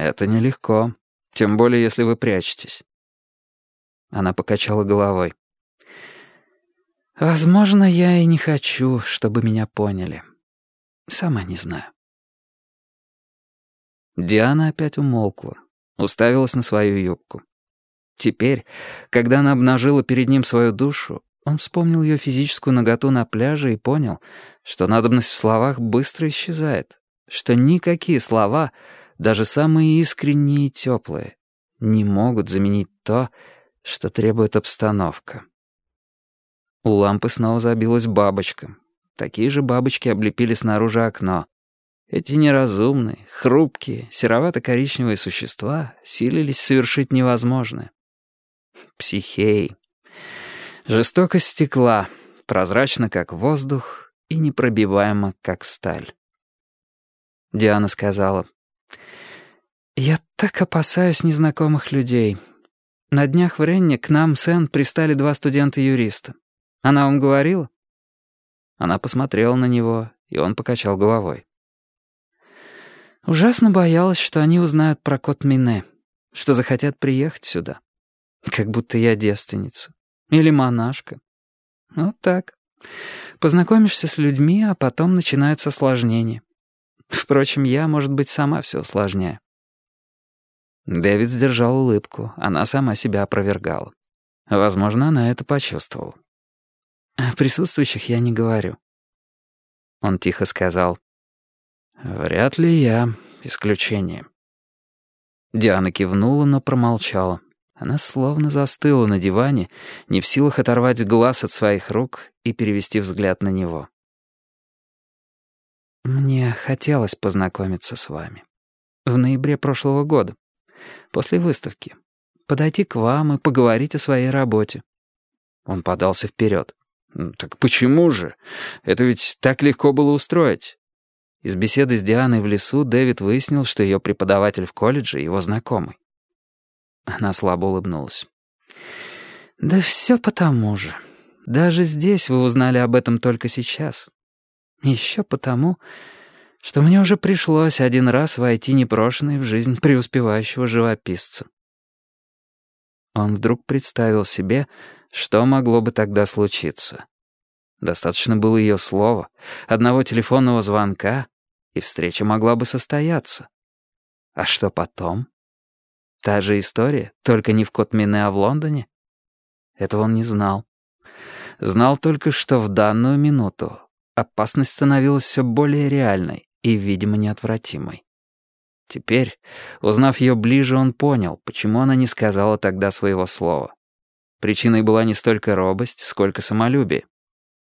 Это нелегко, тем более если вы прячетесь». Она покачала головой. «Возможно, я и не хочу, чтобы меня поняли. Сама не знаю». Диана опять умолкла, уставилась на свою юбку. Теперь, когда она обнажила перед ним свою душу, он вспомнил ее физическую наготу на пляже и понял, что надобность в словах быстро исчезает, что никакие слова, даже самые искренние и теплые, не могут заменить то, что требует обстановка. У лампы снова забилась бабочка. Такие же бабочки облепили снаружи окно. Эти неразумные, хрупкие, серовато-коричневые существа силились совершить невозможное. Психей. Жестокость стекла, прозрачно, как воздух, и непробиваемо, как сталь. Диана сказала, «Я так опасаюсь незнакомых людей. На днях в Ренне к нам, Сен, пристали два студента-юриста. Она вам говорила?» Она посмотрела на него, и он покачал головой. Ужасно боялась, что они узнают про кот Мине, что захотят приехать сюда. Как будто я девственница. Или монашка. Вот так. Познакомишься с людьми, а потом начинаются осложнения. Впрочем, я, может быть, сама все усложняю. Дэвид сдержал улыбку. Она сама себя опровергала. Возможно, она это почувствовала. О присутствующих я не говорю. Он тихо сказал. «Вряд ли я исключение». Диана кивнула, но промолчала. Она словно застыла на диване, не в силах оторвать глаз от своих рук и перевести взгляд на него. «Мне хотелось познакомиться с вами. В ноябре прошлого года, после выставки. Подойти к вам и поговорить о своей работе». Он подался вперед. «Так почему же? Это ведь так легко было устроить». Из беседы с Дианой в лесу Дэвид выяснил, что ее преподаватель в колледже — его знакомый. Она слабо улыбнулась. «Да все потому же. Даже здесь вы узнали об этом только сейчас. Еще потому, что мне уже пришлось один раз войти непрошенный в жизнь преуспевающего живописца». Он вдруг представил себе, что могло бы тогда случиться. Достаточно было ее слова, одного телефонного звонка, и встреча могла бы состояться. А что потом? Та же история, только не в Котмине, а в Лондоне? Этого он не знал. Знал только, что в данную минуту опасность становилась все более реальной и, видимо, неотвратимой. Теперь, узнав ее ближе, он понял, почему она не сказала тогда своего слова. Причиной была не столько робость, сколько самолюбие.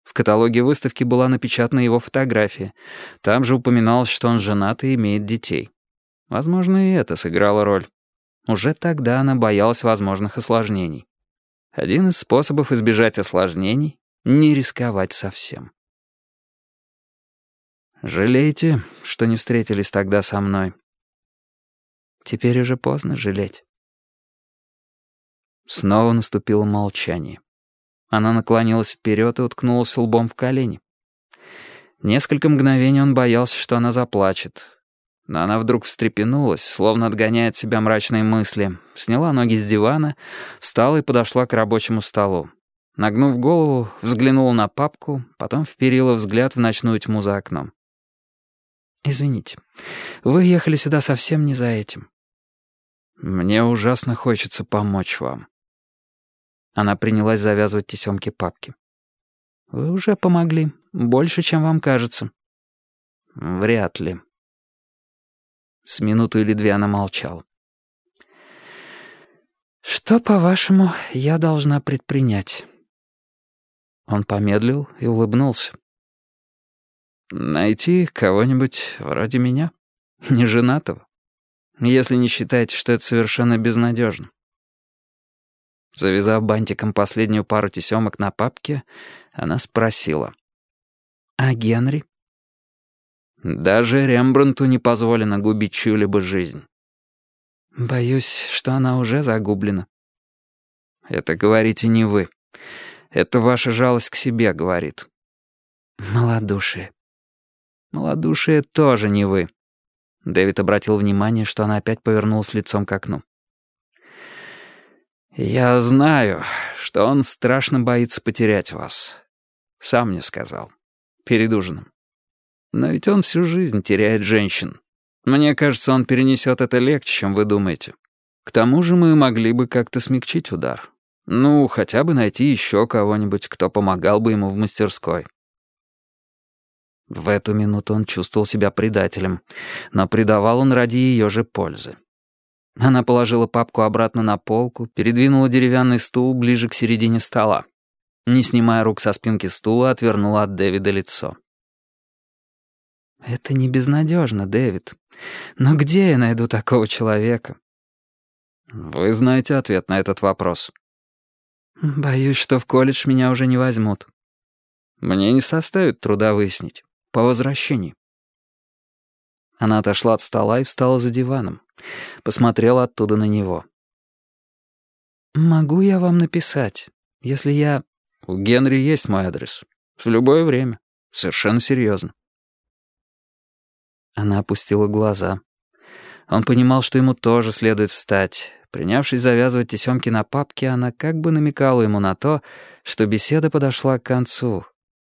В каталоге выставки была напечатана его фотография. Там же упоминалось, что он женат и имеет детей. Возможно, и это сыграло роль. Уже тогда она боялась возможных осложнений. Один из способов избежать осложнений — не рисковать совсем. «Жалеете, что не встретились тогда со мной?» «Теперь уже поздно жалеть». Снова наступило молчание. Она наклонилась вперед и уткнулась лбом в колени. Несколько мгновений он боялся, что она заплачет, но она вдруг встрепенулась, словно отгоняя от себя мрачные мысли, сняла ноги с дивана, встала и подошла к рабочему столу. Нагнув голову, взглянула на папку, потом вперила взгляд в ночную тьму за окном. «Извините, вы ехали сюда совсем не за этим». «Мне ужасно хочется помочь вам». Она принялась завязывать тесемки папки. «Вы уже помогли. Больше, чем вам кажется». «Вряд ли», с минуту или две она молчала. «Что, по-вашему, я должна предпринять?» Он помедлил и улыбнулся. «Найти кого-нибудь вроде меня, неженатого, если не считаете, что это совершенно безнадежно». Завязав бантиком последнюю пару тесемок на папке, она спросила. «А Генри?» Даже Рембрандту не позволено губить чью-либо жизнь. Боюсь, что она уже загублена. Это говорите не вы. Это ваша жалость к себе говорит. Малодушие. Малодушие тоже не вы. Дэвид обратил внимание, что она опять повернулась лицом к окну. «Я знаю, что он страшно боится потерять вас. Сам мне сказал. Перед ужином. Но ведь он всю жизнь теряет женщин. Мне кажется, он перенесет это легче, чем вы думаете. К тому же мы могли бы как-то смягчить удар. Ну, хотя бы найти еще кого-нибудь, кто помогал бы ему в мастерской. В эту минуту он чувствовал себя предателем, но предавал он ради ее же пользы. Она положила папку обратно на полку, передвинула деревянный стул ближе к середине стола. Не снимая рук со спинки стула, отвернула от Дэвида лицо. «Это не безнадежно, Дэвид. Но где я найду такого человека?» «Вы знаете ответ на этот вопрос». «Боюсь, что в колледж меня уже не возьмут». «Мне не составит труда выяснить. По возвращении». Она отошла от стола и встала за диваном. Посмотрела оттуда на него. «Могу я вам написать, если я...» «У Генри есть мой адрес. В любое время. Совершенно серьезно». Она опустила глаза. Он понимал, что ему тоже следует встать. Принявшись завязывать тесемки на папке, она как бы намекала ему на то, что беседа подошла к концу,